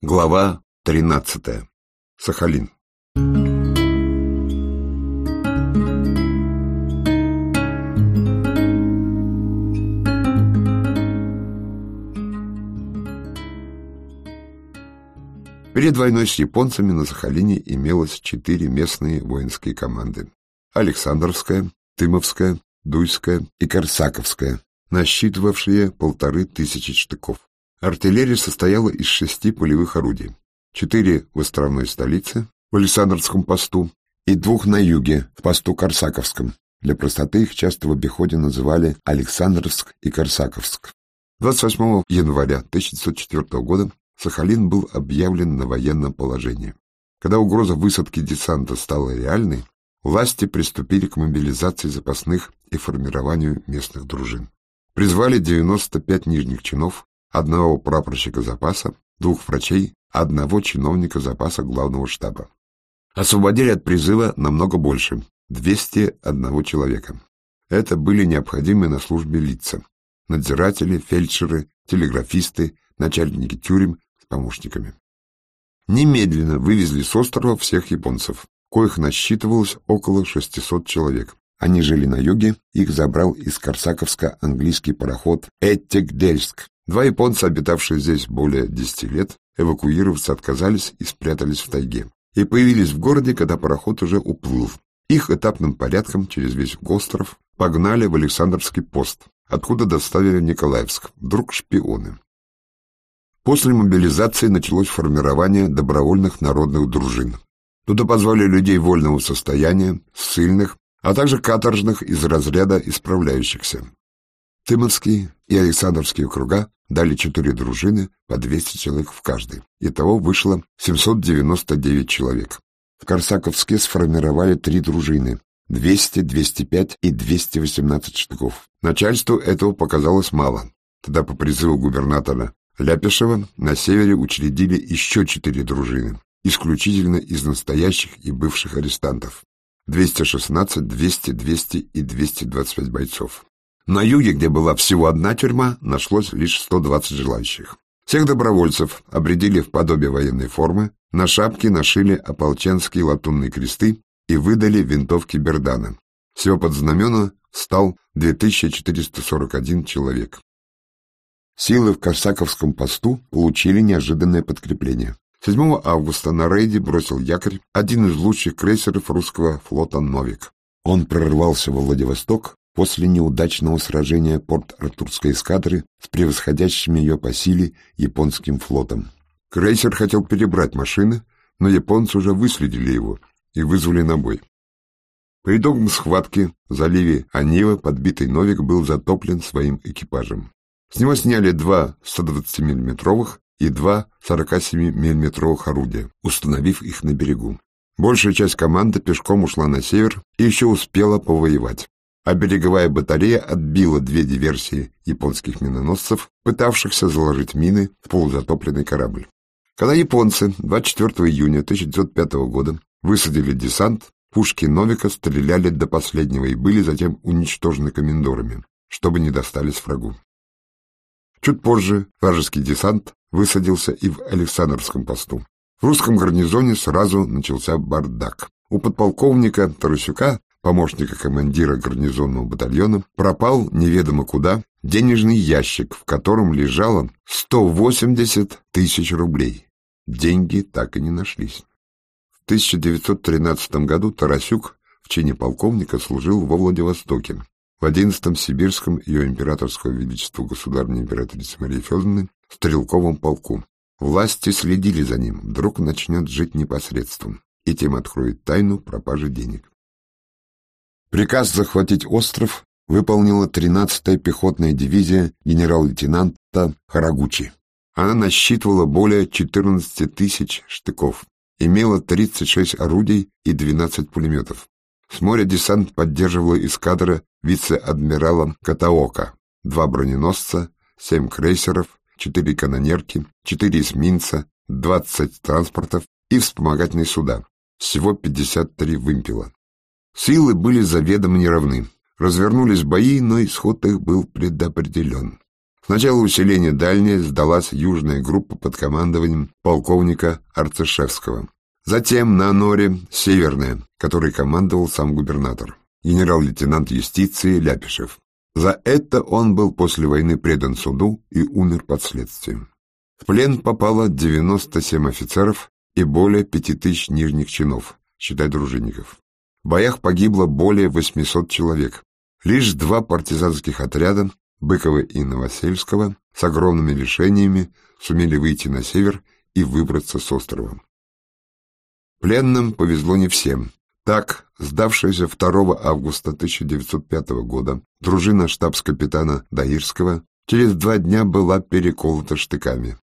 Глава 13. Сахалин. Перед войной с японцами на Сахалине имелось четыре местные воинские команды. Александровская, Тымовская, Дуйская и Корсаковская, насчитывавшие полторы тысячи штыков. Артиллерия состояла из шести полевых орудий. Четыре в островной столице, в Александрском посту, и двух на юге, в посту Корсаковском. Для простоты их часто в обиходе называли Александровск и Корсаковск. 28 января 1904 года Сахалин был объявлен на военном положении. Когда угроза высадки десанта стала реальной, власти приступили к мобилизации запасных и формированию местных дружин. Призвали 95 нижних чинов, одного прапорщика запаса, двух врачей, одного чиновника запаса главного штаба. Освободили от призыва намного больше – 201 человека. Это были необходимые на службе лица – надзиратели, фельдшеры, телеграфисты, начальники тюрем с помощниками. Немедленно вывезли с острова всех японцев, коих насчитывалось около 600 человек. Они жили на юге, их забрал из Корсаковска английский пароход «Эттек-Дельск», Два японца, обитавшие здесь более десяти лет, эвакуироваться отказались и спрятались в тайге. И появились в городе, когда пароход уже уплыл. Их этапным порядком через весь остров погнали в Александровский пост, откуда доставили Николаевск, вдруг шпионы. После мобилизации началось формирование добровольных народных дружин. Туда позвали людей вольного состояния, ссыльных, а также каторжных из разряда исправляющихся. Тымовский и Александровские округа дали четыре дружины по 200 человек в каждой. Итого вышло 799 человек. В Корсаковске сформировали три дружины 200, 205 и 218 штыков. Начальству этого показалось мало. Тогда по призыву губернатора Ляпишева на севере учредили еще четыре дружины, исключительно из настоящих и бывших арестантов. 216, 200, 200 и 225 бойцов. На юге, где была всего одна тюрьма, нашлось лишь 120 желающих. Всех добровольцев обредили в подобие военной формы, на шапки нашили ополченские латунные кресты и выдали винтовки Бердана. Всего под знамена стал 2441 человек. Силы в Корсаковском посту получили неожиданное подкрепление. 7 августа на рейде бросил якорь один из лучших крейсеров русского флота «Новик». Он прорвался во Владивосток, после неудачного сражения Порт-Артурской эскадры с превосходящим ее по силе японским флотом. Крейсер хотел перебрать машины, но японцы уже выследили его и вызвали на бой. По итогам схватки в заливе Анива подбитый Новик был затоплен своим экипажем. С него сняли два 120 миллиметровых и два 47 миллиметровых орудия, установив их на берегу. Большая часть команды пешком ушла на север и еще успела повоевать а береговая батарея отбила две диверсии японских миноносцев, пытавшихся заложить мины в полузатопленный корабль. Когда японцы 24 июня 1905 года высадили десант, пушки Новика стреляли до последнего и были затем уничтожены комендорами, чтобы не достались врагу. Чуть позже вражеский десант высадился и в Александровском посту. В русском гарнизоне сразу начался бардак. У подполковника Тарасюка помощника командира гарнизонного батальона, пропал неведомо куда денежный ящик, в котором лежало 180 тысяч рублей. Деньги так и не нашлись. В 1913 году Тарасюк в чине полковника служил во Владивостоке, в 11-м Сибирском ее императорского величества государственной императрицы Марии Федоровны стрелковом полку. Власти следили за ним, вдруг начнет жить непосредством, и тем откроет тайну пропажи денег. Приказ захватить остров выполнила 13-я пехотная дивизия генерал-лейтенанта Харагучи. Она насчитывала более 14 тысяч штыков, имела 36 орудий и 12 пулеметов. С моря десант поддерживала эскадра вице-адмирала Катаока, два броненосца, семь крейсеров, четыре канонерки, четыре эсминца, 20 транспортов и вспомогательные суда, всего 53 вымпела. Силы были заведомо неравны. Развернулись бои, но исход их был предопределен. Сначала усиление дальнее сдалась южная группа под командованием полковника Арцишевского. Затем на Аноре северная, которой командовал сам губернатор, генерал-лейтенант юстиции Ляпишев. За это он был после войны предан суду и умер под следствием. В плен попало 97 офицеров и более 5000 нижних чинов, считай дружинников. В боях погибло более 800 человек. Лишь два партизанских отряда Быкова и Новосельского с огромными лишениями сумели выйти на север и выбраться с острова. Пленным повезло не всем. Так, сдавшаяся 2 августа 1905 года дружина штабс-капитана Даирского через два дня была переколота штыками.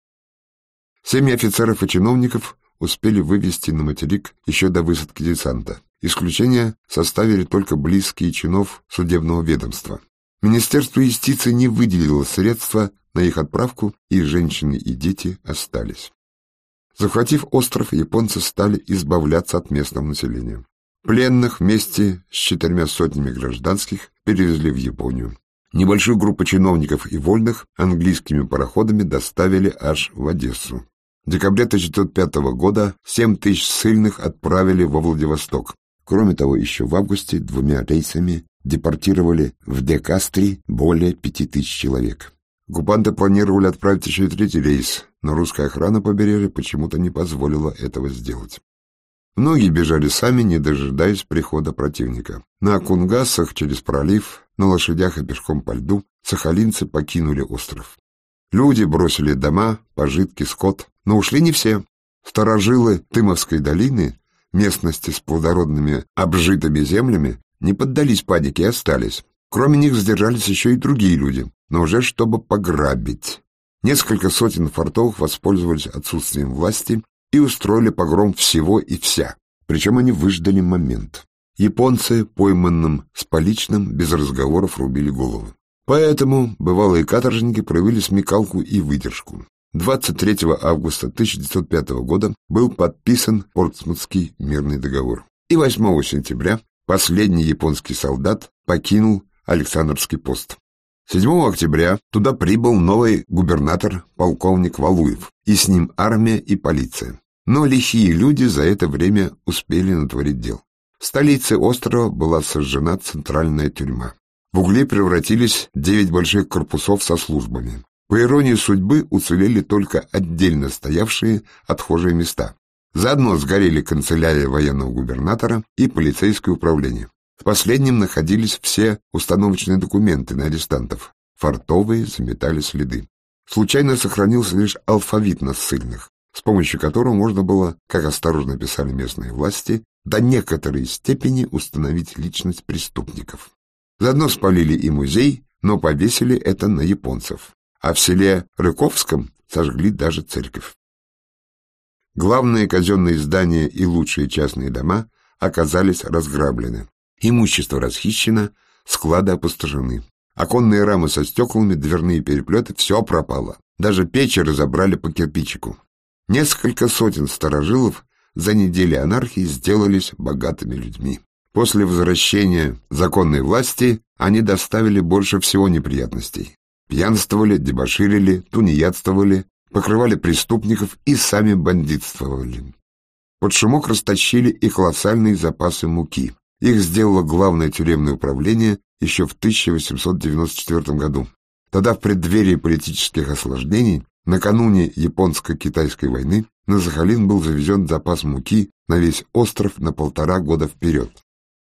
Семь офицеров и чиновников успели вывести на материк еще до высадки десанта. Исключение составили только близкие чинов судебного ведомства. Министерство юстиции не выделило средства на их отправку, и женщины и дети остались. Захватив остров, японцы стали избавляться от местного населения. Пленных вместе с четырьмя сотнями гражданских перевезли в Японию. Небольшую группу чиновников и вольных английскими пароходами доставили аж в Одессу. В декабре 1905 года 7 тысяч ссыльных отправили во Владивосток. Кроме того, еще в августе двумя рейсами депортировали в Декастри более пяти тысяч человек. Оккупанты планировали отправить еще и третий рейс, но русская охрана побережья почему-то не позволила этого сделать. Многие бежали сами, не дожидаясь прихода противника. На Кунгасах через пролив, на лошадях и пешком по льду сахалинцы покинули остров. Люди бросили дома, пожитки, скот, но ушли не все. Старожилы Тымовской долины, местности с плодородными обжитыми землями, не поддались панике и остались. Кроме них сдержались еще и другие люди, но уже чтобы пограбить. Несколько сотен фортовых воспользовались отсутствием власти и устроили погром всего и вся. Причем они выждали момент. Японцы, пойманным с поличным, без разговоров рубили головы. Поэтому бывалые каторжники проявили смекалку и выдержку. 23 августа 1905 года был подписан Портсмутский мирный договор. И 8 сентября Последний японский солдат покинул Александровский пост. 7 октября туда прибыл новый губернатор, полковник Валуев, и с ним армия и полиция. Но лихие люди за это время успели натворить дел. В столице острова была сожжена центральная тюрьма. В угли превратились девять больших корпусов со службами. По иронии судьбы уцелели только отдельно стоявшие отхожие места. Заодно сгорели канцелярия военного губернатора и полицейское управление. В последнем находились все установочные документы на арестантов. Фартовые заметали следы. Случайно сохранился лишь алфавит на ссыльных, с помощью которого можно было, как осторожно писали местные власти, до некоторой степени установить личность преступников. Заодно спалили и музей, но повесили это на японцев. А в селе Рыковском сожгли даже церковь. Главные казенные здания и лучшие частные дома оказались разграблены. Имущество расхищено, склады опустошены. Оконные рамы со стеклами, дверные переплеты — все пропало. Даже печи разобрали по кирпичику. Несколько сотен старожилов за недели анархии сделались богатыми людьми. После возвращения законной власти они доставили больше всего неприятностей. Пьянствовали, дебоширили, тунеядствовали, покрывали преступников и сами бандитствовали. Под шумок растащили и колоссальные запасы муки. Их сделало главное тюремное управление еще в 1894 году. Тогда в преддверии политических осложнений, накануне японско-китайской войны, на Сахалин был завезен запас муки на весь остров на полтора года вперед.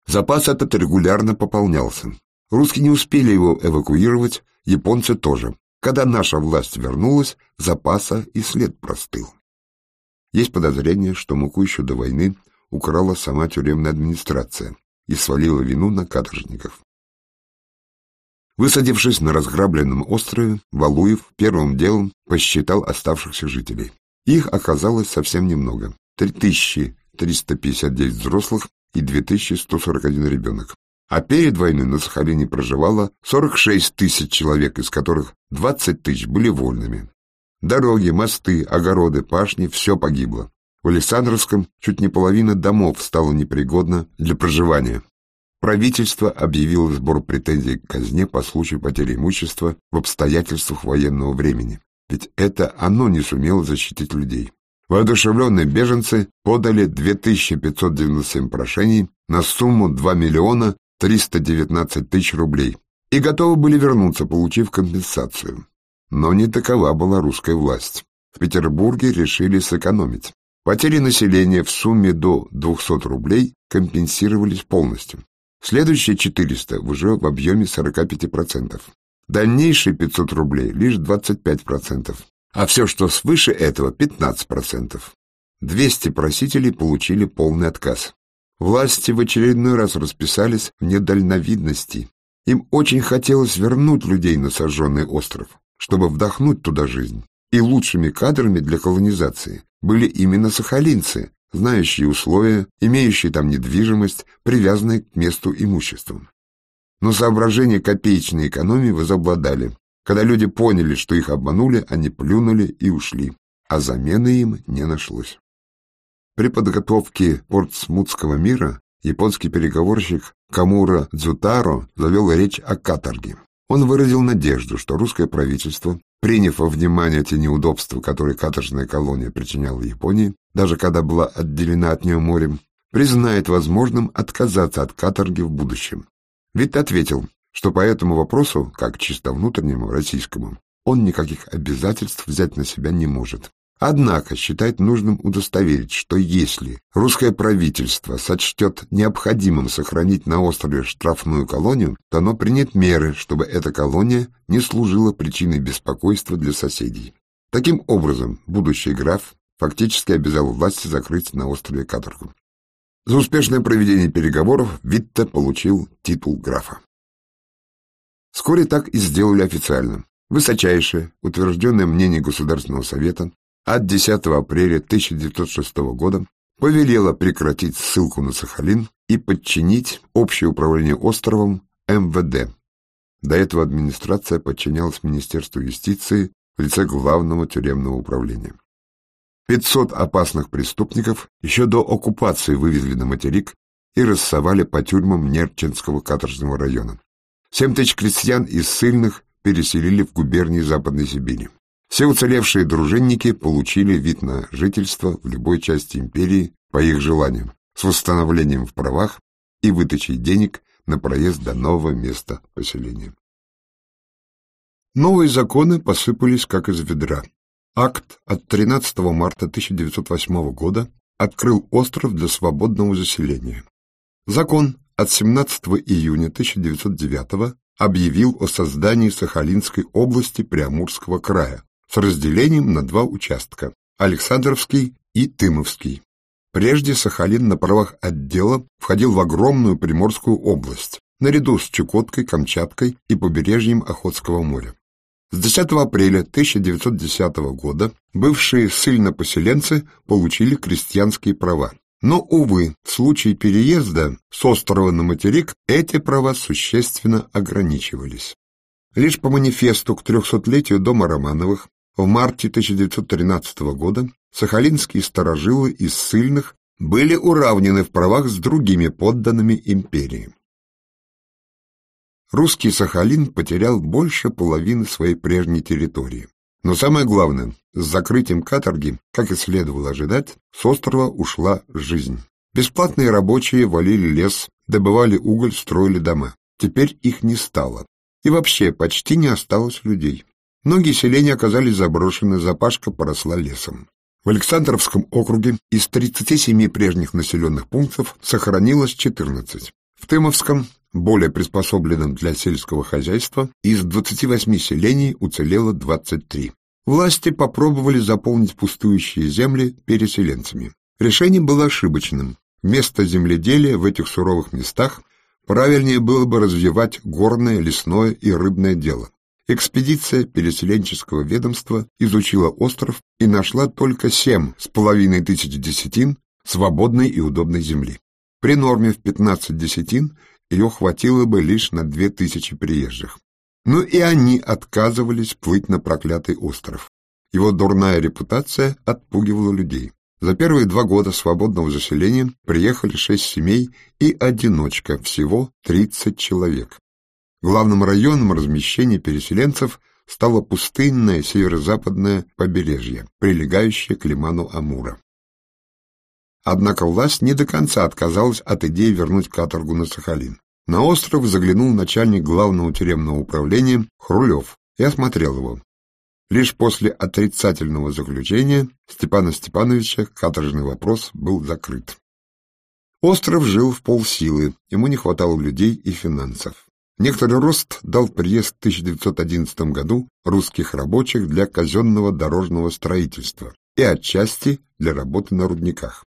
Запас этот регулярно пополнялся. Русские не успели его эвакуировать, японцы тоже. Когда наша власть вернулась, запаса и след простыл. Есть подозрение, что муку еще до войны украла сама тюремная администрация и свалила вину на каторжников. Высадившись на разграбленном острове, Валуев первым делом посчитал оставшихся жителей. Их оказалось совсем немного — 3359 взрослых и 2141 ребенок. А перед войной на Сахалине проживало 46 тысяч человек, из которых 20 тысяч были вольными. Дороги, мосты, огороды, пашни — все погибло. В Александровском чуть не половина домов стала непригодна для проживания. правительство объявило сбор претензий к казне по случаю потери имущества в обстоятельствах военного времени, ведь это оно не сумело защитить людей. Воодушевленные беженцы подали 2597 прошений на сумму 2 миллиона 319 тысяч рублей и готовы были вернуться, получив компенсацию. Но не такова была русская власть. В Петербурге решили сэкономить. Потери населения в сумме до 200 рублей компенсировались полностью. Следующие 400 уже в объеме 45%. Дальнейшие 500 рублей лишь 25%, а все, что свыше этого, 15%. 200 просителей получили полный отказ. Власти в очередной раз расписались в недальновидности. Им очень хотелось вернуть людей на сожженный остров, чтобы вдохнуть туда жизнь. И лучшими кадрами для колонизации были именно сахалинцы, знающие условия, имеющие там недвижимость, привязанные к месту имуществом. Но соображения копеечной экономии возобладали. Когда люди поняли, что их обманули, они плюнули и ушли, а замены им не нашлось. При подготовке Портсмутского мира японский переговорщик Камура Дзутаро завел речь о каторге. Он выразил надежду, что русское правительство Приняв во внимание те неудобства, которые каторжная колония причиняла Японии, даже когда была отделена от нее морем, признает возможным отказаться от каторги в будущем. Витт ответил, что по этому вопросу, как чисто внутреннему, российскому, он никаких обязательств взять на себя не может. Однако считает нужным удостоверить, что если русское правительство сочтет необходимым сохранить на острове штрафную колонию, то оно принят меры, чтобы эта колония не служила причиной беспокойства для соседей. Таким образом, будущий граф фактически обязал власти закрыть на острове каторгу. За успешное проведение переговоров Витте получил титул графа. Вскоре так и сделали официально. Высочайшее, утвержденное мнение Государственного совета от 10 апреля 1906 года повелела прекратить ссылку на Сахалин и подчинить общее управление островом МВД. До этого администрация подчинялась Министерству юстиции в лице Главного тюремного управления. 500 опасных преступников еще до оккупации вывезли на материк и рассовали по тюрьмам Нерчинского каторжного района. 7 тысяч крестьян из ссыльных переселили в губернии Западной Сибири. Все уцелевшие дружинники получили вид на жительство в любой части империи по их желанию, с восстановлением в правах и выдачей денег на проезд до нового места поселения. Новые законы посыпались как из ведра. Акт от 13 марта 1908 года открыл остров для свободного заселения. Закон от 17 июня 1909 объявил о создании Сахалинской области Приамурского края, с разделением на два участка – Александровский и Тымовский. Прежде Сахалин на правах отдела входил в огромную Приморскую область, наряду с Чукоткой, Камчаткой и побережьем Охотского моря. С 10 апреля 1910 года бывшие ссыльно-поселенцы получили крестьянские права. Но, увы, в случае переезда с острова на материк эти права существенно ограничивались. Лишь по манифесту к трехсотлетию дома Романовых в марте 1913 года сахалинские сторожилы из ссыльных были уравнены в правах с другими подданными империи. Русский Сахалин потерял больше половины своей прежней территории. Но самое главное, с закрытием каторги, как и следовало ожидать, с острова ушла жизнь. Бесплатные рабочие валили лес, добывали уголь, строили дома. Теперь их не стало. И вообще почти не осталось людей. Многие селения оказались заброшены, запашка поросла лесом. В Александровском округе из 37 прежних населенных пунктов сохранилось 14. В Тымовском, более приспособленном для сельского хозяйства, из 28 селений уцелело 23. Власти попробовали заполнить пустующие земли переселенцами. Решение было ошибочным. Вместо земледелия в этих суровых местах правильнее было бы развивать горное, лесное и рыбное дело. Экспедиция переселенческого ведомства изучила остров и нашла только семь с половиной тысяч десятин свободной и удобной земли. При норме в 15 десятин ее хватило бы лишь на две тысячи приезжих. Но и они отказывались плыть на проклятый остров. Его дурная репутация отпугивала людей. За первые два года свободного заселения приехали шесть семей и одиночка, всего 30 человек. Главным районом размещения переселенцев стало пустынное северо-западное побережье, прилегающее к лиману Амура. Однако власть не до конца отказалась от идеи вернуть каторгу на Сахалин. На остров заглянул начальник главного тюремного управления Хрулев и осмотрел его. Лишь после отрицательного заключения Степана Степановича каторжный вопрос был закрыт. Остров жил в полсилы, ему не хватало людей и финансов. Некоторый рост дал приезд в 1911 году русских рабочих для казенного дорожного строительства и отчасти для работы на рудниках.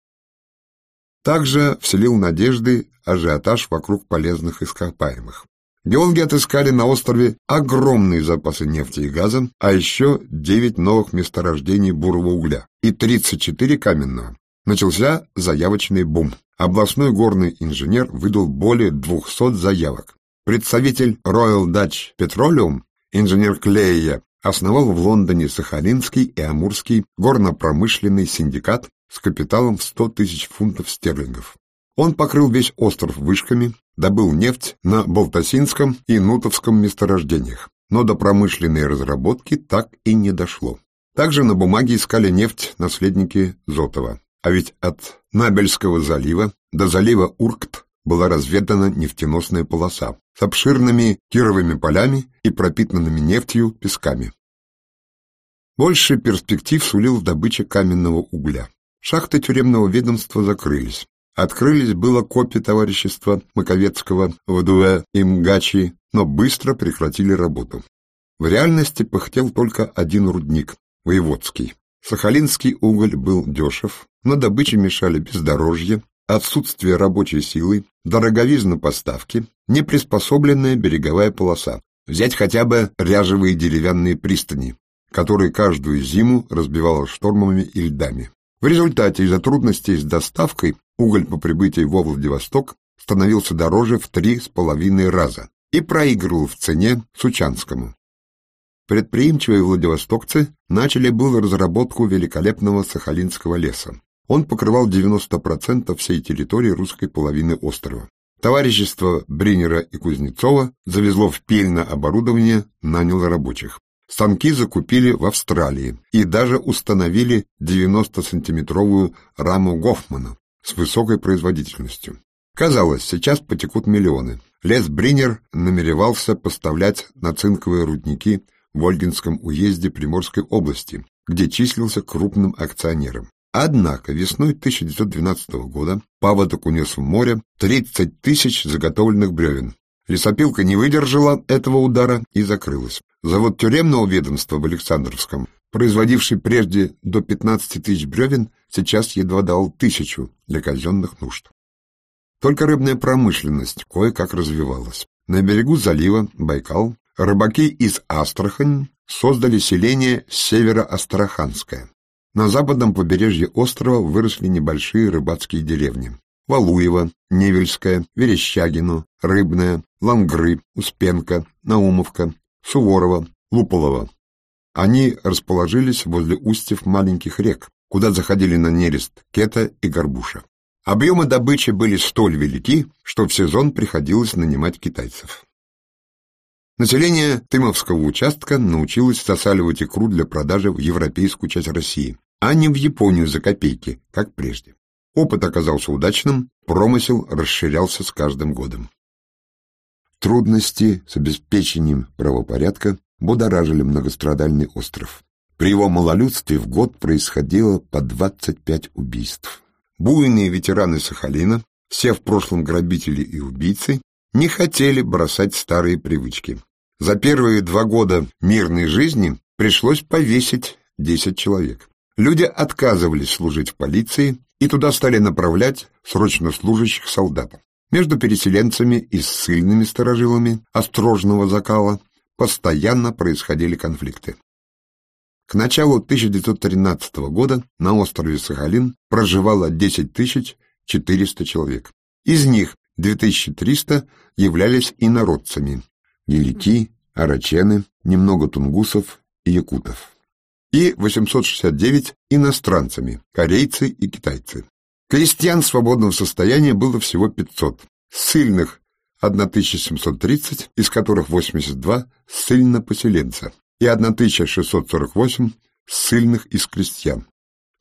Также вселил надежды ажиотаж вокруг полезных ископаемых. Геологи отыскали на острове огромные запасы нефти и газа, а еще 9 новых месторождений бурого угля и 34 каменного. Начался заявочный бум. Областной горный инженер выдал более 200 заявок. Представитель Royal Dutch Petroleum, инженер Клея, основал в Лондоне Сахалинский и Амурский горно-промышленный синдикат с капиталом в 100 тысяч фунтов стерлингов. Он покрыл весь остров вышками, добыл нефть на Балтасинском и Нутовском месторождениях, но до промышленной разработки так и не дошло. Также на бумаге искали нефть наследники Зотова, а ведь от Набельского залива до залива Уркт была разведана нефтеносная полоса с обширными кировыми полями и пропитанными нефтью песками. Больше перспектив сулил добыча каменного угля. Шахты тюремного ведомства закрылись, Открылись было копии товарищества Маковецкого в Дуэ и Мгачи, но быстро прекратили работу. В реальности пыхтел только один рудник – Воеводский. Сахалинский уголь был дешев, но добыче мешали бездорожье, отсутствие рабочей силы, дороговизна поставки, неприспособленная береговая полоса. Взять хотя бы ряжевые деревянные пристани, которые каждую зиму разбивало штормами и льдами. В результате из-за трудностей с доставкой уголь по прибытии во Владивосток становился дороже в три с половиной раза и проигрывал в цене Сучанскому. Предприимчивые владивостокцы начали было разработку великолепного Сахалинского леса. Он покрывал 90% всей территории русской половины острова. Товарищество Бринера и Кузнецова завезло в Пельно оборудование, наняло рабочих. Станки закупили в Австралии и даже установили 90-сантиметровую раму Гофмана с высокой производительностью. Казалось, сейчас потекут миллионы. Лес Бринер намеревался поставлять на цинковые рудники в Ольгинском уезде Приморской области, где числился крупным акционером. Однако весной 1912 года паводок унес в море 30 тысяч заготовленных бревен. Лесопилка не выдержала этого удара и закрылась. Завод тюремного ведомства в Александровском, производивший прежде до 15 тысяч бревен, сейчас едва дал тысячу для казенных нужд. Только рыбная промышленность кое-как развивалась. На берегу залива Байкал рыбаки из Астрахань создали селение Северо-Астраханское. На западном побережье острова выросли небольшие рыбацкие деревни. Валуево, Невельская, Верещагино, Рыбная, Лангры, Успенка, Наумовка, Суворова, Луполова. Они расположились возле устьев маленьких рек, куда заходили на нерест Кета и Горбуша. Объемы добычи были столь велики, что в сезон приходилось нанимать китайцев. Население Тымовского участка научилось засаливать икру для продажи в европейскую часть России, а не в Японию за копейки, как прежде. Опыт оказался удачным, промысел расширялся с каждым годом. Трудности с обеспечением правопорядка будоражили многострадальный остров. При его малолюдстве в год происходило по 25 убийств. Буйные ветераны Сахалина, все в прошлом грабители и убийцы, не хотели бросать старые привычки. За первые два года мирной жизни пришлось повесить 10 человек. Люди отказывались служить в полиции, и туда стали направлять срочно служащих солдат. Между переселенцами и ссыльными сторожилами острожного закала постоянно происходили конфликты. К началу 1913 года на острове Сахалин проживало 10 400 человек. Из них 2300 являлись инородцами – гелики, арачены, немного тунгусов и якутов. и 869 иностранцами, корейцы и китайцы. Крестьян свободного состояния было всего 500, ссыльных 1730, из которых 82 ссыльно-поселенца, и 1648 ссыльных из крестьян.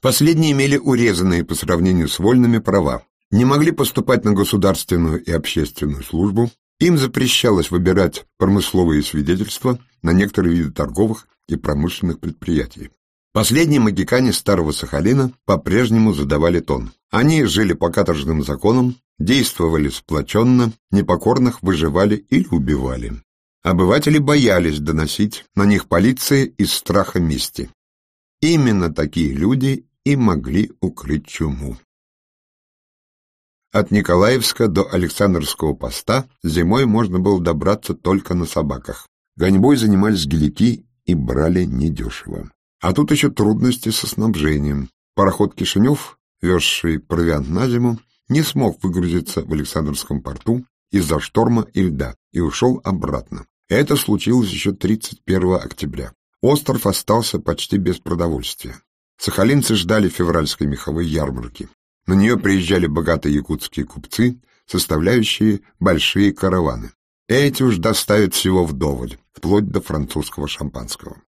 Последние имели урезанные по сравнению с вольными права, не могли поступать на государственную и общественную службу, им запрещалось выбирать промысловые свидетельства на некоторые виды торговых и промышленных предприятий. Последние магикане Старого Сахалина по-прежнему задавали тон. Они жили по каторжным законам, действовали сплоченно, непокорных выживали или убивали. Обыватели боялись доносить на них полиции из страха мести. Именно такие люди и могли укрыть чуму. От Николаевска до Александровского поста зимой можно было добраться только на собаках. Гоньбой занимались гелики и брали недешево. А тут еще трудности со снабжением. Пароход «Кишинев», везший провиант на зиму, не смог выгрузиться в Александровском порту из-за шторма и льда и ушел обратно. Это случилось еще 31 октября. Остров остался почти без продовольствия. Сахалинцы ждали февральской меховой ярмарки. На нее приезжали богатые якутские купцы, составляющие большие караваны. Эти уж доставят всего вдоволь, вплоть до французского шампанского.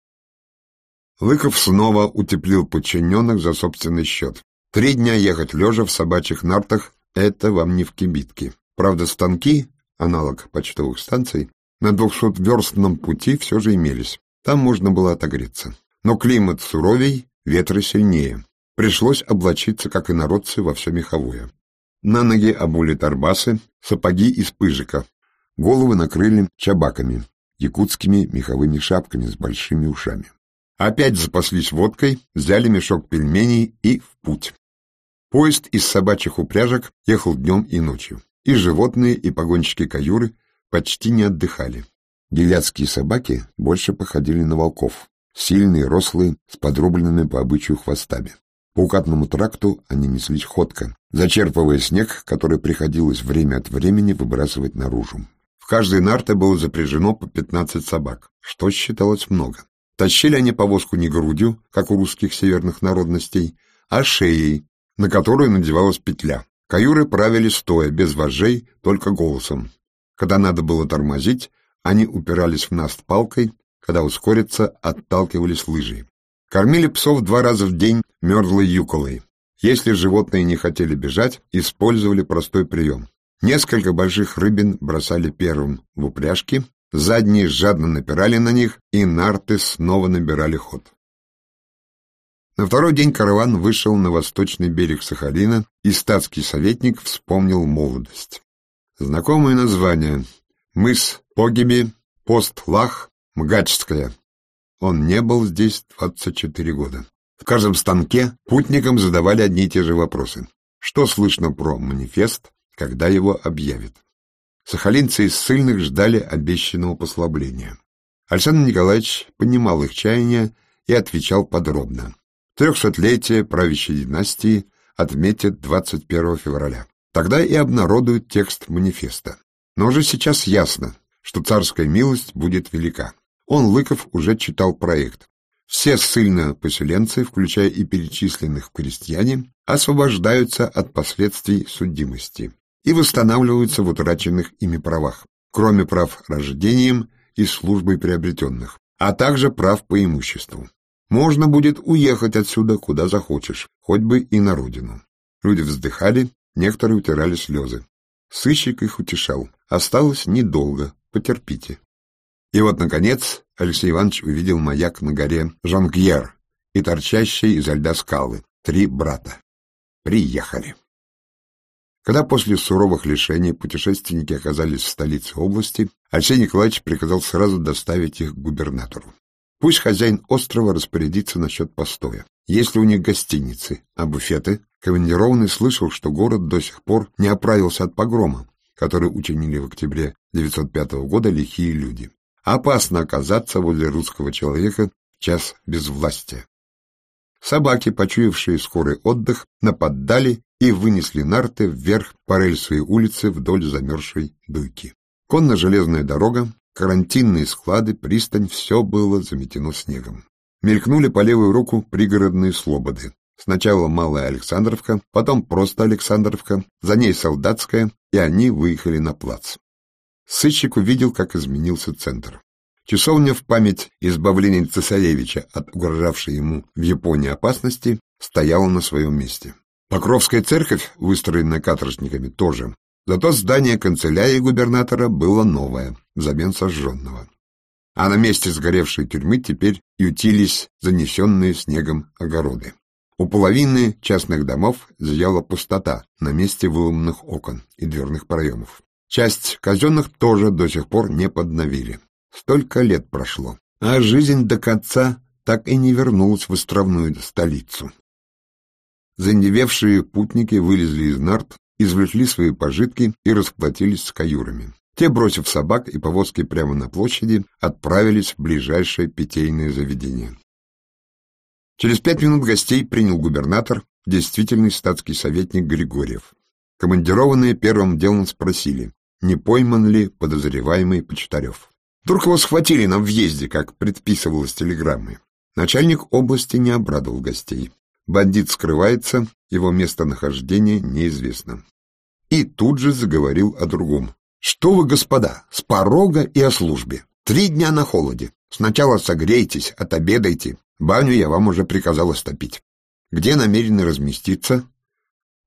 Лыков снова утеплил подчиненных за собственный счет. Три дня ехать лежа в собачьих нартах — это вам не в кибитке. Правда, станки, аналог почтовых станций, на двухсотверстном пути все же имелись. Там можно было отогреться. Но климат суровей, ветры сильнее. Пришлось облачиться, как и народцы, во все меховое. На ноги обули торбасы, сапоги из пыжика. Головы накрыли чабаками, якутскими меховыми шапками с большими ушами. Опять запаслись водкой, взяли мешок пельменей и в путь. Поезд из собачьих упряжек ехал днем и ночью. И животные, и погонщики каюры почти не отдыхали. Гиляцкие собаки больше походили на волков. Сильные, рослые, с подрубленными по обычаю хвостами. По укатному тракту они неслись ходко, зачерпывая снег, который приходилось время от времени выбрасывать наружу. В каждой нарте было запряжено по 15 собак, что считалось много. Тащили они повозку не грудью, как у русских северных народностей, а шеей, на которую надевалась петля. Каюры правили стоя, без вожжей, только голосом. Когда надо было тормозить, они упирались в наст палкой, когда ускориться, отталкивались лыжей. Кормили псов два раза в день мерзлой юколой. Если животные не хотели бежать, использовали простой прием. Несколько больших рыбин бросали первым в упряжки, Задние жадно напирали на них, и нарты снова набирали ход. На второй день караван вышел на восточный берег Сахалина, и статский советник вспомнил молодость. Знакомые названия — мыс Погиби, пост Лах, Мгачская. Он не был здесь 24 года. В каждом станке путникам задавали одни и те же вопросы. Что слышно про манифест, когда его объявят? Сахалинцы из ссыльных ждали обещанного послабления. Александр Николаевич понимал их чаяния и отвечал подробно. Трехсотлетие правящей династии отметят 21 февраля. Тогда и обнародуют текст манифеста. Но уже сейчас ясно, что царская милость будет велика. Он, Лыков, уже читал проект. Все ссыльно-поселенцы, включая и перечисленных крестьяне, освобождаются от последствий судимости и восстанавливаются в утраченных ими правах, кроме прав рождением и службой приобретенных, а также прав по имуществу. Можно будет уехать отсюда куда захочешь, хоть бы и на родину. Люди вздыхали, некоторые утирали слезы. Сыщик их утешал. Осталось недолго, потерпите. И вот, наконец, Алексей Иванович увидел маяк на горе Жонгьер и торчащие изо льда скалы. Три брата. Приехали. Когда после суровых лишений путешественники оказались в столице области, Алексей Николаевич приказал сразу доставить их к губернатору. Пусть хозяин острова распорядится насчет постоя. Если у них гостиницы, а буфеты, командированный слышал, что город до сих пор не оправился от погрома, который учинили в октябре 905 года лихие люди. Опасно оказаться возле русского человека час безвластия. Собаки, почуявшие скорый отдых, нападали и вынесли нарты вверх по рельсовой улице вдоль замерзшей дуйки. Конно-железная дорога, карантинные склады, пристань — все было заметено снегом. Мелькнули по левую руку пригородные слободы. Сначала Малая Александровка, потом просто Александровка, за ней Солдатская, и они выехали на плац. Сыщик увидел, как изменился центр. Часовня в память избавления цесаревича от угрожавшей ему в Японии опасности стояла на своем месте. Покровская церковь, выстроенная каторжниками, тоже. Зато здание канцелярии губернатора было новое, взамен сожженного. А на месте сгоревшей тюрьмы теперь ютились занесенные снегом огороды. У половины частных домов зияла пустота на месте выломанных окон и дверных проемов. Часть казенных тоже до сих пор не подновили. Столько лет прошло, а жизнь до конца так и не вернулась в островную столицу. Заневевшие путники вылезли из нарт, извлекли свои пожитки и расплатились с каюрами. Те, бросив собак и повозки прямо на площади, отправились в ближайшее питейное заведение. Через пять минут гостей принял губернатор, действительный статский советник Григорьев. Командированные первым делом спросили, не пойман ли подозреваемый Почтарев. Вдруг его схватили на въезде, как предписывалось телеграммой. Начальник области не обрадовал гостей. Бандит скрывается, его местонахождение неизвестно. И тут же заговорил о другом. «Что вы, господа, с порога и о службе. Три дня на холоде. Сначала согрейтесь, отобедайте. Баню я вам уже приказал остопить. Где намерены разместиться?»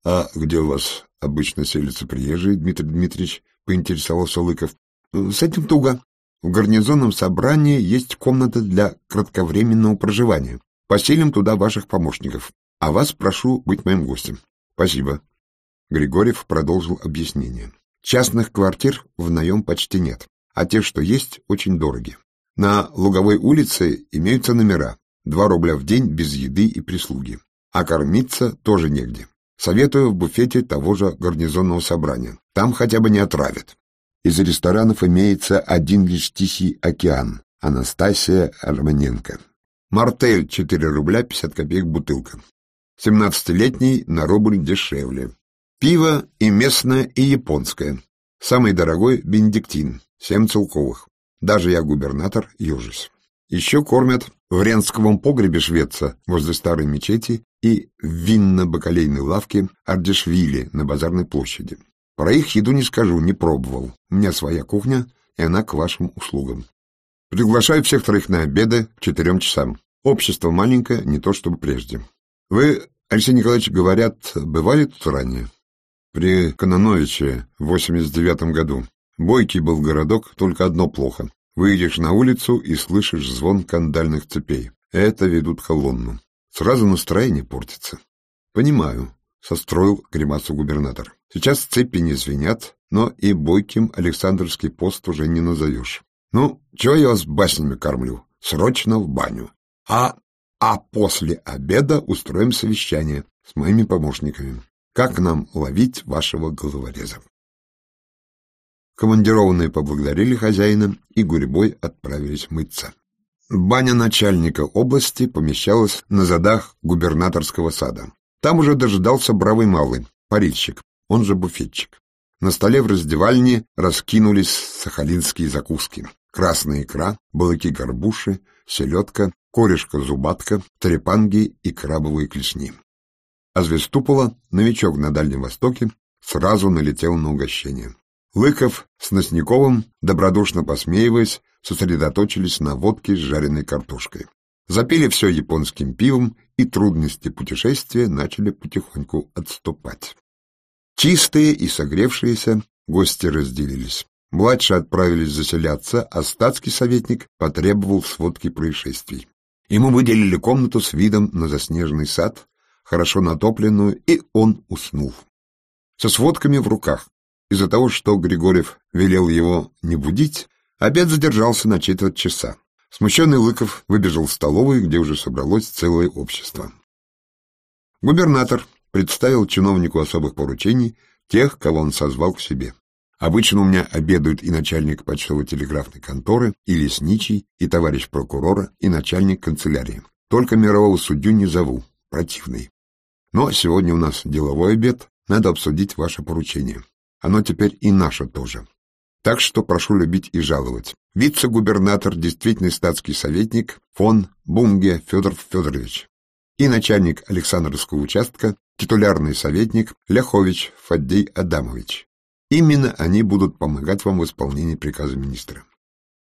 «А где у вас обычно селятся приезжие, Дмитрий Дмитриевич?» — поинтересовался Лыков. «С этим туго. В гарнизонном собрании есть комната для кратковременного проживания. Поселим туда ваших помощников, а вас прошу быть моим гостем. Спасибо. Григорьев продолжил объяснение. Частных квартир в наем почти нет, а те, что есть, очень дороги. На Луговой улице имеются номера, 2 рубля в день без еды и прислуги. А кормиться тоже негде. Советую в буфете того же гарнизонного собрания. Там хотя бы не отравят. Из ресторанов имеется один лишь Тихий океан. Анастасия Романенко. Мартель 4 рубля 50 копеек бутылка. 17-летний на рубль дешевле. Пиво и местное, и японское. Самый дорогой — бенедиктин, 7 целковых. Даже я губернатор ежусь. Еще кормят в Ренсковом погребе швеца возле старой мечети и в винно-бакалейной лавке Ардешвили на базарной площади. Про их еду не скажу, не пробовал. У меня своя кухня, и она к вашим услугам. Приглашаю всех троих на обеды к четырем часам. Общество маленькое, не то чтобы прежде. Вы, Алексей Николаевич, говорят, бывали тут ранее? При Кононовиче в 89 году. Бойкий был городок, только одно плохо. Выйдешь на улицу и слышишь звон кандальных цепей. Это ведут колонну. Сразу настроение портится. Понимаю, состроил гримасу губернатор. Сейчас цепи не звенят, но и бойким Александровский пост уже не назовешь. Ну, чего я вас баснями кормлю? Срочно в баню. А, а после обеда устроим совещание с моими помощниками. Как нам ловить вашего головореза? Командированные поблагодарили хозяина и гурьбой отправились мыться. Баня начальника области помещалась на задах губернаторского сада. Там уже дожидался бравый малый, парильщик, он же буфетчик. На столе в раздевальне раскинулись сахалинские закуски. Красная икра, балыки-горбуши, селедка, корешка-зубатка, трепанги и крабовые клешни. А Звездупола, новичок на Дальнем Востоке, сразу налетел на угощение. Лыков с Носниковым, добродушно посмеиваясь, сосредоточились на водке с жареной картошкой. Запили все японским пивом, и трудности путешествия начали потихоньку отступать. Чистые и согревшиеся гости разделились. Младшие отправились заселяться, а статский советник потребовал сводки происшествий. Ему выделили комнату с видом на заснеженный сад, хорошо натопленную, и он уснул. Со сводками в руках. Из-за того, что Григорьев велел его не будить, обед задержался на четверть часа. Смущенный Лыков выбежал в столовую, где уже собралось целое общество. Губернатор представил чиновнику особых поручений тех, кого он созвал к себе. Обычно у меня обедают и начальник почтово-телеграфной конторы, и лесничий, и товарищ прокурора, и начальник канцелярии. Только мирового судью не зову, противный. Но сегодня у нас деловой обед, надо обсудить ваше поручение. Оно теперь и наше тоже. Так что прошу любить и жаловать. Вице-губернатор, действительный статский советник фон Бунге Федор Федорович и начальник Александровского участка, титулярный советник Ляхович Фаддей Адамович. Именно они будут помогать вам в исполнении приказа министра.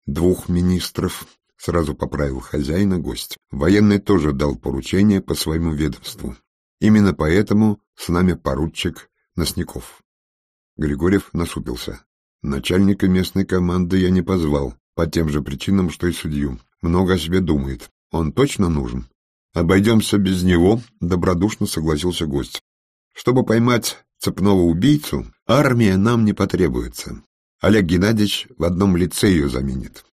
Двух министров, сразу поправил хозяина гость. Военный тоже дал поручение по своему ведомству. Именно поэтому с нами поручик Носников. Григорьев насупился. Начальника местной команды я не позвал, по тем же причинам, что и судью. Много о себе думает. Он точно нужен? Обойдемся без него, добродушно согласился гость. Чтобы поймать цепного убийцу, армия нам не потребуется. Олег Геннадьевич в одном лице ее заменит.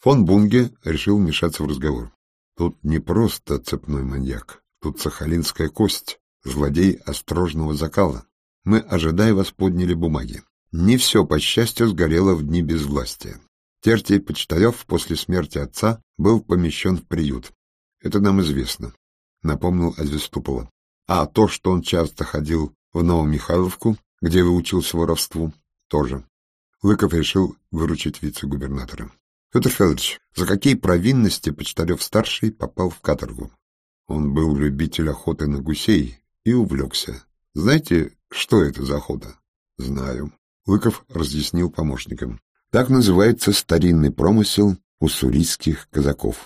Фон Бунге решил вмешаться в разговор. Тут не просто цепной маньяк, тут сахалинская кость, злодей острожного закала. Мы, ожидая вас, подняли бумаги. Не все, по счастью, сгорело в дни безвластия. Тертий Почтарев после смерти отца был помещен в приют. Это нам известно, — напомнил Азвеступола. А то, что он часто ходил в Новомихайловку, где выучился воровству, тоже. Лыков решил выручить вице-губернатора. Федор Федорович, за какие провинности Почтарев-старший попал в каторгу? Он был любитель охоты на гусей и увлекся. Знаете, что это за охота? Знаю. Лыков разъяснил помощникам. Так называется старинный промысел уссурийских казаков.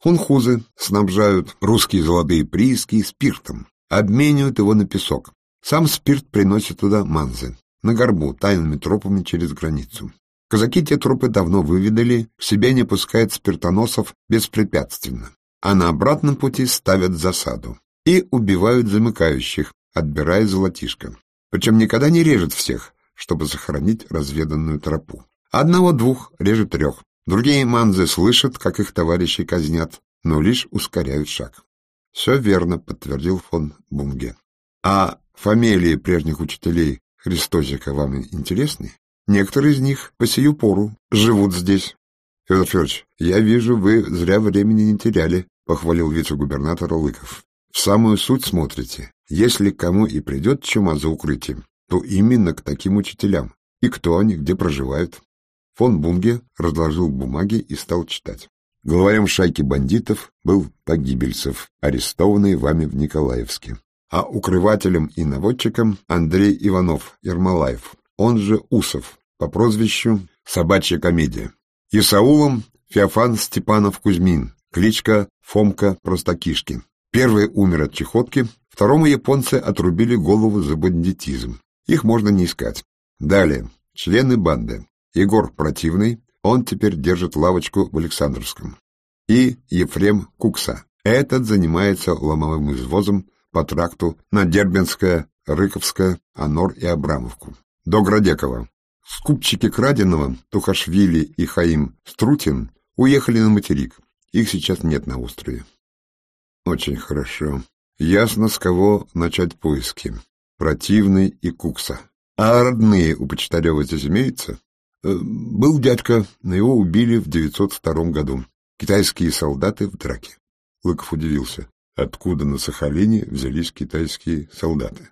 Хунхузы снабжают русские золотые прииски спиртом, обменивают его на песок. Сам спирт приносит туда манзы, на горбу, тайными тропами через границу. Казаки те тропы давно выведали, к себе не пускают спиртоносов беспрепятственно, а на обратном пути ставят засаду и убивают замыкающих, отбирая золотишко. Причем никогда не режет всех, чтобы сохранить разведанную тропу. Одного-двух режет трех. Другие манзы слышат, как их товарищи казнят, но лишь ускоряют шаг. — Все верно, — подтвердил фон Бунге. — А фамилии прежних учителей Христосика вам интересны? Некоторые из них по сию пору живут здесь. — Федор Федорович, я вижу, вы зря времени не теряли, — похвалил вице-губернатор Лыков. — В самую суть смотрите. Если кому и придет чума за укрытием, то именно к таким учителям. И кто они, где проживают. Фон Бунге разложил бумаги и стал читать. Главарем шайки бандитов был Погибельцев, арестованный вами в Николаевске. А укрывателем и наводчиком Андрей Иванов Ермолаев, он же Усов, по прозвищу «Собачья комедия». Исаулом Феофан Степанов Кузьмин, кличка Фомка Простакишкин. Первый умер от чехотки, второму японцы отрубили голову за бандитизм. Их можно не искать. Далее. Члены банды. Егор Противный, он теперь держит лавочку в Александровском. И Ефрем Кукса. Этот занимается ломовым извозом по тракту на Дербенское, Рыковское, Анор и Абрамовку. До Градекова. Скупчики краденого, Тухашвили и Хаим Струтин, уехали на материк. Их сейчас нет на острове. Очень хорошо. Ясно, с кого начать поиски. Противный и Кукса. А родные у Почтарева здесь имеются? Э, был дядька, но его убили в 902 году. Китайские солдаты в драке. Лыков удивился. Откуда на Сахалине взялись китайские солдаты?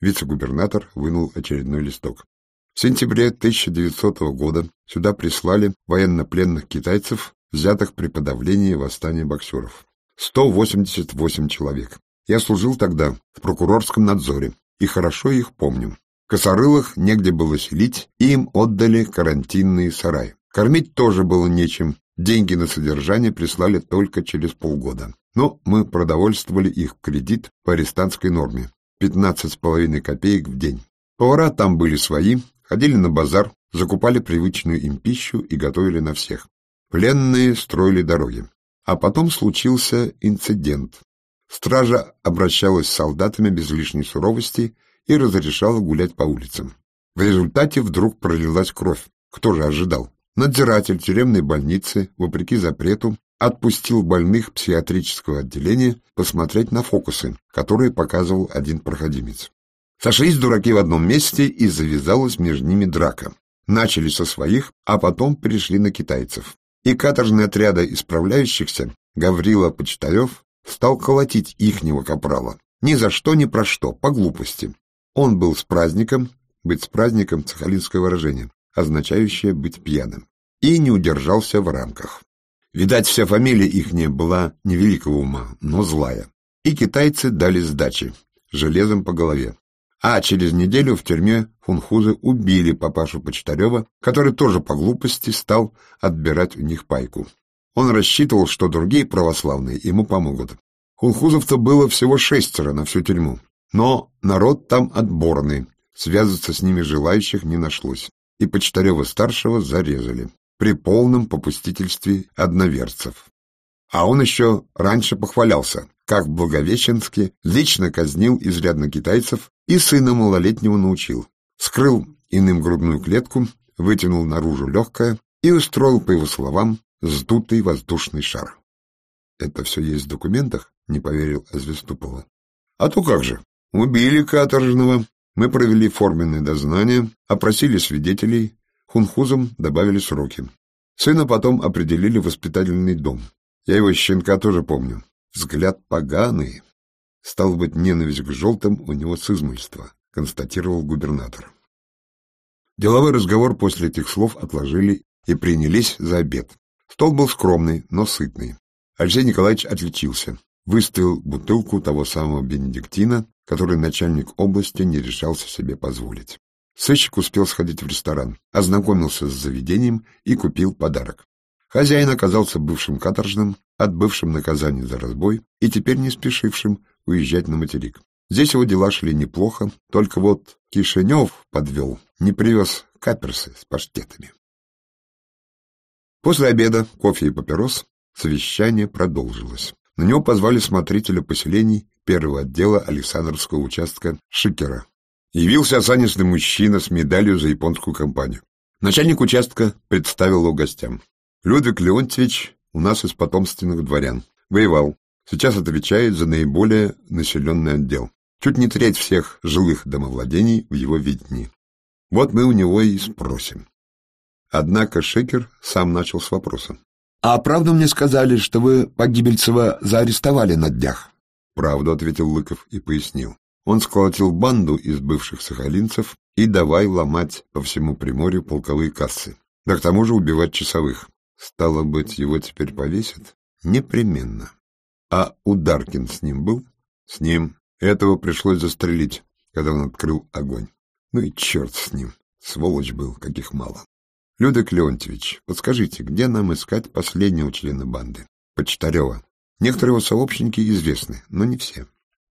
Вице-губернатор вынул очередной листок. В сентябре 1900 года сюда прислали военнопленных китайцев, взятых при подавлении восстания боксеров. 188 человек. Я служил тогда в прокурорском надзоре и хорошо их помню. Косорылых негде было селить, им отдали карантинный сарай. Кормить тоже было нечем, деньги на содержание прислали только через полгода. Но мы продовольствовали их в кредит по арестантской норме – 15,5 копеек в день. Повара там были свои, ходили на базар, закупали привычную им пищу и готовили на всех. Пленные строили дороги. А потом случился инцидент. Стража обращалась с солдатами без лишней суровости и разрешала гулять по улицам. В результате вдруг пролилась кровь. Кто же ожидал? Надзиратель тюремной больницы, вопреки запрету, отпустил больных психиатрического отделения посмотреть на фокусы, которые показывал один проходимец. Сошлись дураки в одном месте, и завязалась между ними драка. Начали со своих, а потом перешли на китайцев. И каторжные отряды исправляющихся, Гаврила Почтарев, стал колотить ихнего капрала. Ни за что, ни про что, по глупости. Он был с праздником, быть с праздником — сахалинское выражение, означающее быть пьяным, и не удержался в рамках. Видать, вся фамилия ихняя была невеликого ума, но злая. И китайцы дали сдачи, железом по голове. А через неделю в тюрьме фунхузы убили папашу Почтарева, который тоже по глупости стал отбирать у них пайку. Он рассчитывал, что другие православные ему помогут. Хунхузов-то было всего шестеро на всю тюрьму. Но народ там отборный, связаться с ними желающих не нашлось. И Почтарева-старшего зарезали при полном попустительстве одноверцев. А он еще раньше похвалялся, как в Благовещенске лично казнил изрядно китайцев и сына малолетнего научил. Скрыл иным грудную клетку, вытянул наружу легкое и устроил, по его словам, сдутый воздушный шар. «Это все есть в документах?» — не поверил Азвеступова. «А то как же! Убили каторжного, мы провели форменное дознание, опросили свидетелей, хунхузам добавили сроки. Сына потом определили в воспитательный дом. Я его щенка тоже помню. Взгляд поганый. Стал быть, ненависть к желтым у него с измольства, констатировал губернатор. Деловой разговор после этих слов отложили и принялись за обед. Стол был скромный, но сытный. Алексей Николаевич отличился. Выставил бутылку того самого бенедиктина, который начальник области не решался себе позволить. Сыщик успел сходить в ресторан, ознакомился с заведением и купил подарок. Хозяин оказался бывшим каторжным, отбывшим наказание за разбой и теперь не спешившим уезжать на материк. Здесь его дела шли неплохо, только вот Кишинев подвел, не привез каперсы с паштетами. После обеда, кофе и папирос, совещание продолжилось. На него позвали смотрителя поселений первого отдела Александровского участка Шикера, Явился осанистый мужчина с медалью за японскую компанию. Начальник участка представил его гостям. Людвиг Леонтьевич у нас из потомственных дворян. Воевал. Сейчас отвечает за наиболее населенный отдел. Чуть не треть всех жилых домовладений в его видении. Вот мы у него и спросим. Однако Шекер сам начал с вопроса. — А правду мне сказали, что вы Погибельцева заарестовали на днях? — Правду, — ответил Лыков и пояснил. Он сколотил банду из бывших сахалинцев и давай ломать по всему Приморью полковые кассы. Да к тому же убивать часовых. Стало быть, его теперь повесят? Непременно. А Ударкин с ним был? С ним. Этого пришлось застрелить, когда он открыл огонь. Ну и черт с ним. Сволочь был, каких мало. Людок Леонтьевич, подскажите, где нам искать последнего члена банды? Почтарева. Некоторые его сообщники известны, но не все.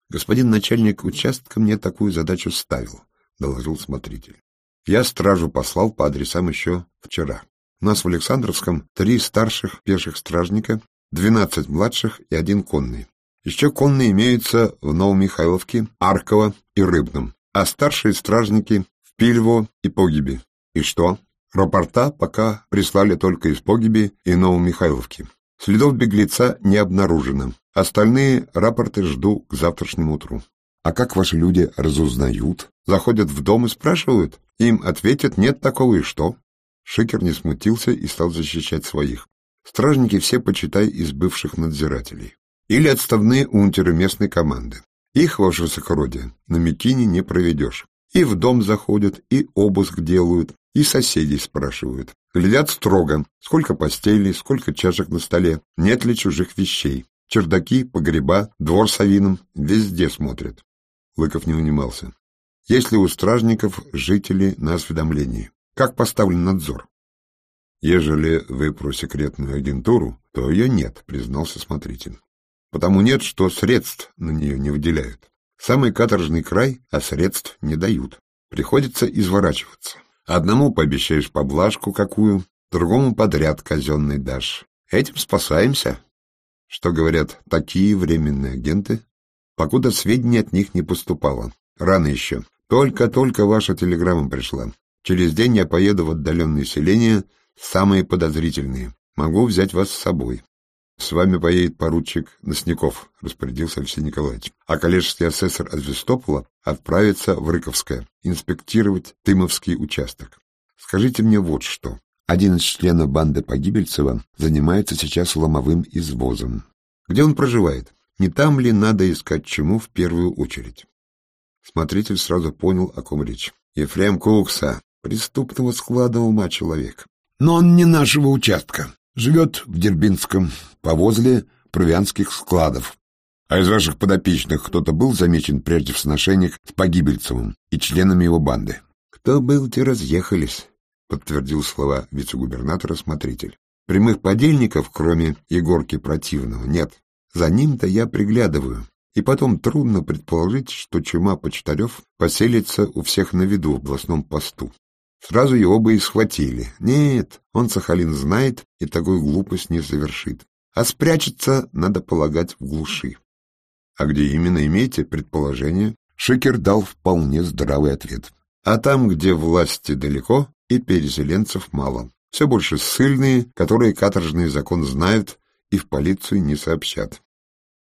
Господин начальник участка мне такую задачу ставил, доложил смотритель. Я стражу послал по адресам еще вчера. У нас в Александровском три старших пеших стражника, двенадцать младших и один конный. Еще конные имеются в Новомихайловке, Арково и Рыбном, а старшие стражники в Пильво и Погибе. И что? Рапорта пока прислали только из Погиби и Новомихайловки. Следов беглеца не обнаружено. Остальные рапорты жду к завтрашнему утру. А как ваши люди разузнают? Заходят в дом и спрашивают? Им ответят, нет такого и что? Шикер не смутился и стал защищать своих. Стражники все, почитай, из бывших надзирателей. Или отставные унтеры местной команды. Их, ваше высокородие, на Микине не проведешь. И в дом заходят, и обыск делают, и соседей спрашивают. Глядят строго, сколько постелей, сколько чашек на столе, нет ли чужих вещей. Чердаки, погреба, двор с авином — везде смотрят. Лыков не унимался. Есть ли у стражников жители на осведомлении? Как поставлен надзор? Ежели вы про секретную агентуру, то ее нет, признался смотритель. Потому нет, что средств на нее не выделяют. Самый каторжный край, а средств не дают. Приходится изворачиваться. Одному пообещаешь поблажку какую, другому подряд казенный дашь. Этим спасаемся, что говорят такие временные агенты? Покуда сведений от них не поступало. Рано еще. Только-только ваша телеграмма пришла. Через день я поеду в отдаленные селения, самые подозрительные. Могу взять вас с собой. С вами поедет поручик Носняков, распорядился Алексей Николаевич. А коллежский асессор Азвестопола отправится в Рыковское инспектировать Тымовский участок. Скажите мне вот что. Один из членов банды Погибельцева занимается сейчас ломовым извозом. Где он проживает? Не там ли надо искать чему в первую очередь? Смотритель сразу понял, о ком речь. Ефрем Кукса, Преступного склада ума человек. Но он не нашего участка. Живет в Дербинском, повозле провианских складов. А из ваших подопечных кто-то был замечен прежде в сношениях с Погибельцевым и членами его банды? Кто был, те разъехались, подтвердил слова вице-губернатора смотритель. Прямых подельников, кроме Егорки Противного, нет. За ним-то я приглядываю. И потом трудно предположить, что чума Почтарев поселится у всех на виду в областном посту. Сразу его бы и схватили. Нет, он Сахалин знает и такую глупость не совершит. А спрячется, надо полагать, в глуши. А где именно имеете предположение? Шикер дал вполне здравый ответ. А там, где власти далеко и переселенцев мало. Все больше ссыльные, которые каторжный закон знают и в полицию не сообщат.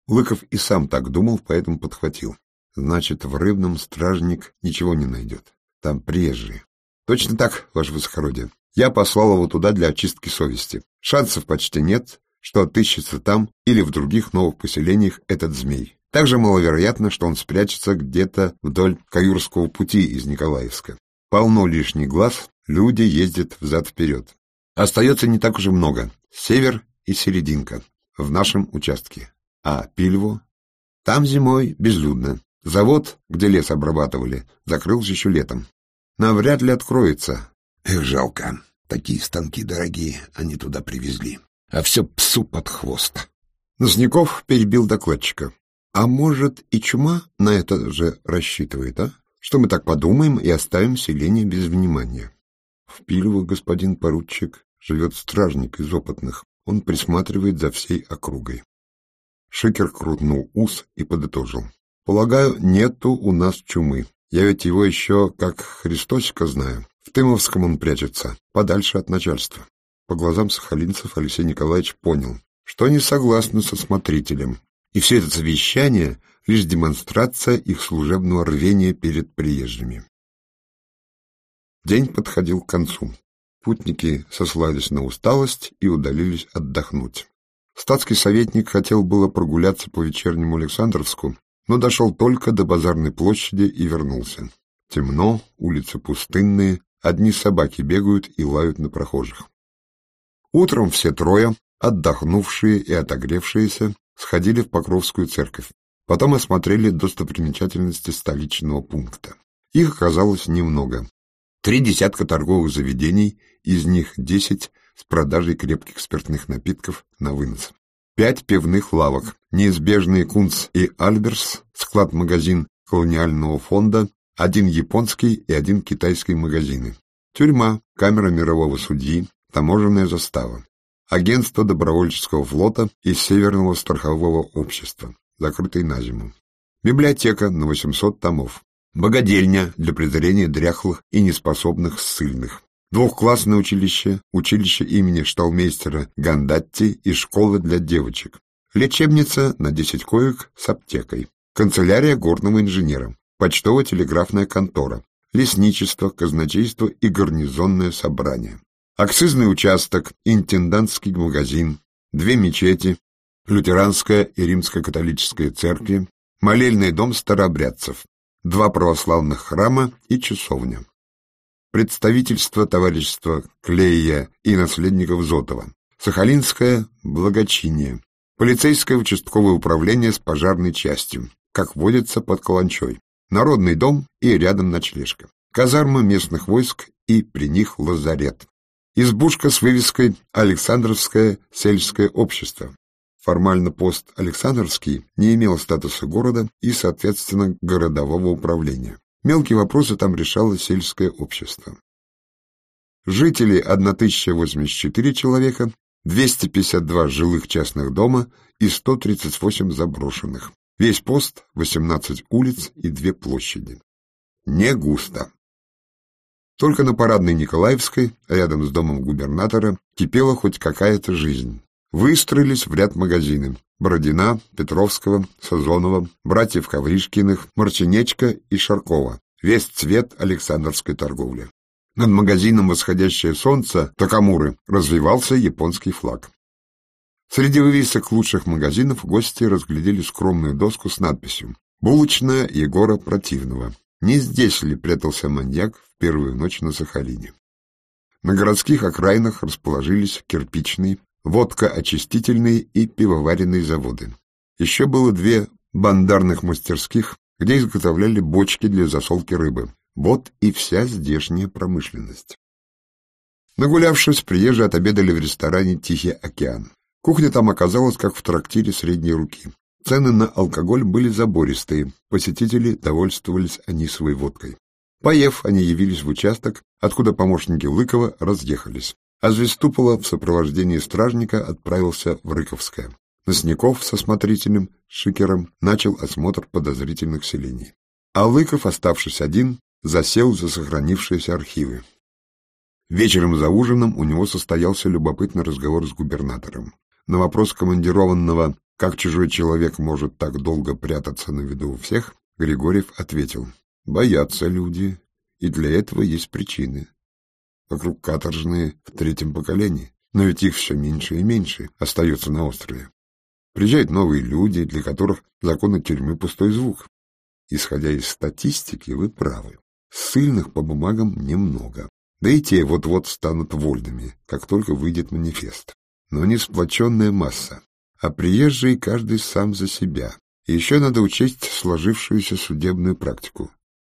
Лыков и сам так думал, поэтому подхватил. Значит, в Рыбном стражник ничего не найдет. Там приезжие. Точно так, ваше высокородие. Я послал его туда для очистки совести. Шансов почти нет, что отыщется там или в других новых поселениях этот змей. Также маловероятно, что он спрячется где-то вдоль Каюрского пути из Николаевска. Полно лишний глаз, люди ездят взад-вперед. Остается не так уж и много. Север и серединка в нашем участке. А Пильво? Там зимой безлюдно. Завод, где лес обрабатывали, закрылся еще летом. Навряд ли откроется. Эх, жалко. Такие станки дорогие они туда привезли. А все псу под хвост. Носняков перебил докладчика. А может, и чума на это же рассчитывает, а? Что мы так подумаем и оставим селение без внимания? В Пилево господин поручик живет стражник из опытных. Он присматривает за всей округой. Шикер крутнул ус и подытожил. Полагаю, нету у нас чумы. Я ведь его еще как Христосика знаю. В Тымовском он прячется, подальше от начальства. По глазам сахалинцев Алексей Николаевич понял, что они согласны со смотрителем. И все это совещание — лишь демонстрация их служебного рвения перед приезжими. День подходил к концу. Путники сослались на усталость и удалились отдохнуть. Статский советник хотел было прогуляться по вечернему Александровску, но дошел только до базарной площади и вернулся. Темно, улицы пустынные, одни собаки бегают и лают на прохожих. Утром все трое, отдохнувшие и отогревшиеся, сходили в Покровскую церковь. Потом осмотрели достопримечательности столичного пункта. Их оказалось немного. Три десятка торговых заведений, из них десять с продажей крепких спиртных напитков на вынос пять пивных лавок, неизбежные Кунц и Альберс, склад-магазин колониального фонда, один японский и один китайский магазины, тюрьма, камера мирового судьи, таможенная застава, агентство добровольческого флота и Северного страхового общества, закрытый на зиму, библиотека на 800 томов, богадельня для презрения дряхлых и неспособных ссыльных, Двухклассное училище, училище имени шталмейстера Гандатти и школа для девочек. Лечебница на 10 коек с аптекой. Канцелярия горного инженера. Почтово-телеграфная контора. Лесничество, казначейство и гарнизонное собрание. Акцизный участок, интендантский магазин, две мечети, лютеранская и римско-католическая церкви, молельный дом старообрядцев, два православных храма и часовня представительство товарищества Клея и наследников Зотова, Сахалинское благочиние, полицейское участковое управление с пожарной частью, как водится под Каланчой, народный дом и рядом ночлежка, казарма местных войск и при них лазарет, избушка с вывеской «Александровское сельское общество». Формально пост Александровский не имел статуса города и, соответственно, городового управления. Мелкие вопросы там решало сельское общество. Жители 1084 человека, 252 жилых частных дома и 138 заброшенных. Весь пост, 18 улиц и две площади. Не густо. Только на парадной Николаевской, рядом с домом губернатора, кипела хоть какая-то жизнь. Выстроились в ряд магазины. Бородина, Петровского, Сазонова, братьев Ковришкиных, Марчинечка и Шаркова. Весь цвет Александровской торговли. Над магазином «Восходящее солнце» Такамуры развивался японский флаг. Среди вывесок лучших магазинов гости разглядели скромную доску с надписью «Булочная Егора Противного». не здесь ли прятался маньяк в первую ночь на Сахалине. На городских окраинах расположились кирпичные, водка-очистительные и пивоваренные заводы. Еще было две бандарных мастерских, где изготовляли бочки для засолки рыбы. Вот и вся здешняя промышленность. Нагулявшись, приезжие отобедали в ресторане «Тихий океан». Кухня там оказалась как в трактире средней руки. Цены на алкоголь были забористые, посетители довольствовались анисовой водкой. Поев, они явились в участок, откуда помощники Лыкова разъехались, а Звездупола в сопровождении стражника отправился в Рыковское. Носняков со смотрителем Шикером начал осмотр подозрительных селений. А Лыков, оставшись один, засел за сохранившиеся архивы. Вечером за ужином у него состоялся любопытный разговор с губернатором. На вопрос командированного как чужой человек может так долго прятаться на виду у всех? Григорьев ответил. Боятся люди, и для этого есть причины. Вокруг каторжные в третьем поколении, но ведь их все меньше и меньше остается на острове. Приезжают новые люди, для которых законы тюрьмы пустой звук. Исходя из статистики, вы правы. Ссыльных по бумагам немного. Да и те вот-вот станут вольными, как только выйдет манифест. Но не сплоченная масса а приезжие каждый сам за себя. И еще надо учесть сложившуюся судебную практику.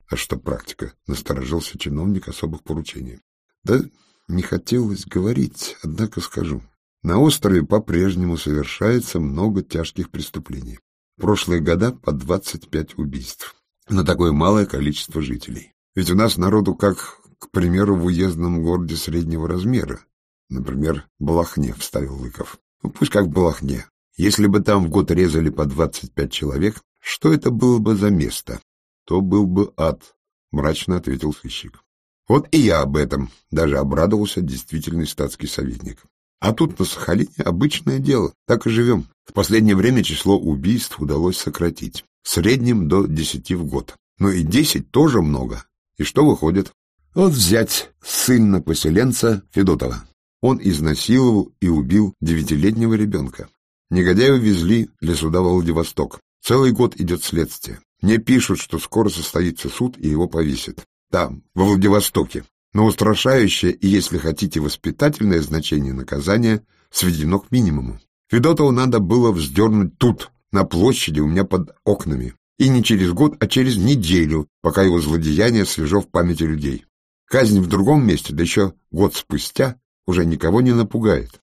А что практика? Насторожился чиновник особых поручений. Да не хотелось говорить, однако скажу. На острове по-прежнему совершается много тяжких преступлений. В прошлые года по 25 убийств. На такое малое количество жителей. Ведь у нас народу как, к примеру, в уездном городе среднего размера. Например, Балахне, вставил Лыков. Ну, пусть как Балахне. Если бы там в год резали по двадцать пять человек, что это было бы за место? То был бы ад, мрачно ответил сыщик. Вот и я об этом даже обрадовался действительный статский советник. А тут на Сахалине обычное дело, так и живем. В последнее время число убийств удалось сократить, в среднем до десяти в год. Но и десять тоже много. И что выходит? Вот взять сына поселенца Федотова. Он изнасиловал и убил девятилетнего ребенка. Негодяя увезли для суда во Владивосток. Целый год идет следствие. Мне пишут, что скоро состоится суд и его повесят. Там, во Владивостоке. Но устрашающее и, если хотите, воспитательное значение наказания сведено к минимуму. Федотову надо было вздернуть тут, на площади у меня под окнами. И не через год, а через неделю, пока его злодеяние свежо в памяти людей. Казнь в другом месте, да еще год спустя, уже никого не напугает.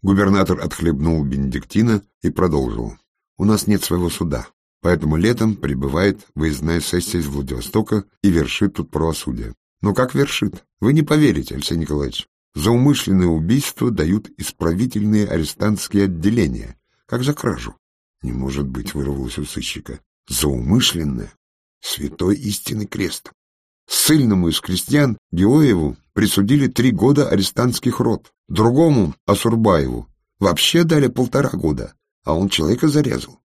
Губернатор отхлебнул бенедиктина и продолжил. «У нас нет своего суда, поэтому летом прибывает выездная сессия из Владивостока и вершит тут правосудие. Но как вершит? Вы не поверите, Алексей Николаевич. За умышленное убийство дают исправительные арестантские отделения, как за кражу. Не может быть, вырвалось у сыщика. За умышленное? Святой истинный крест. Сыльному из крестьян Геоеву присудили три года арестантских рот, другому, Асурбаеву, вообще дали полтора года, а он человека зарезал.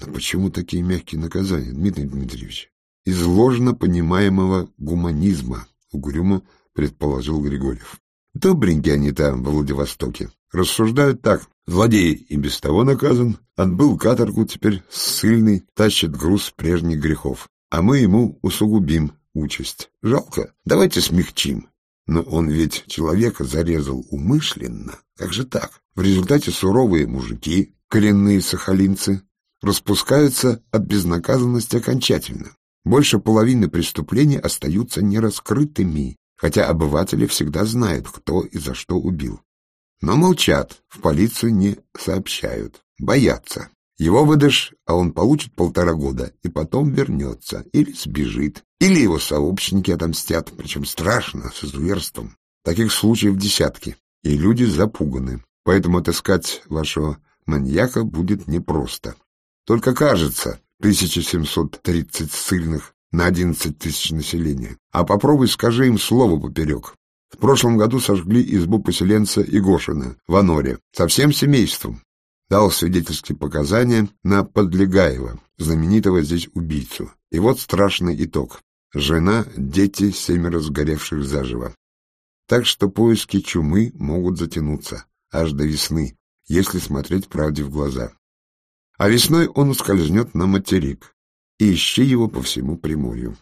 Но почему такие мягкие наказания, Дмитрий Дмитриевич? Из ложно понимаемого гуманизма, угрюмо предположил Григорьев. Добренькие они там, в Владивостоке. Рассуждают так. Злодей и без того наказан, отбыл каторгу, теперь ссыльный, тащит груз прежних грехов. А мы ему усугубим участь. Жалко, давайте смягчим. Но он ведь человека зарезал умышленно. Как же так? В результате суровые мужики, коренные сахалинцы, распускаются от безнаказанности окончательно. Больше половины преступлений остаются нераскрытыми, хотя обыватели всегда знают, кто и за что убил. Но молчат, в полицию не сообщают, боятся. Его выдашь, а он получит полтора года и потом вернется или сбежит, или его сообщники отомстят, причем страшно, с изуверством. Таких случаев десятки, и люди запуганы, поэтому отыскать вашего маньяка будет непросто. Только кажется, 1730 ссыльных на 11 тысяч населения. А попробуй скажи им слово поперек. В прошлом году сожгли избу поселенца Игошина в Аноре со всем семейством дал свидетельские показания на Подлегаева, знаменитого здесь убийцу. И вот страшный итог. Жена, дети, семеро сгоревших заживо. Так что поиски чумы могут затянуться аж до весны, если смотреть правде в глаза. А весной он ускользнет на материк, и ищи его по всему Приморью.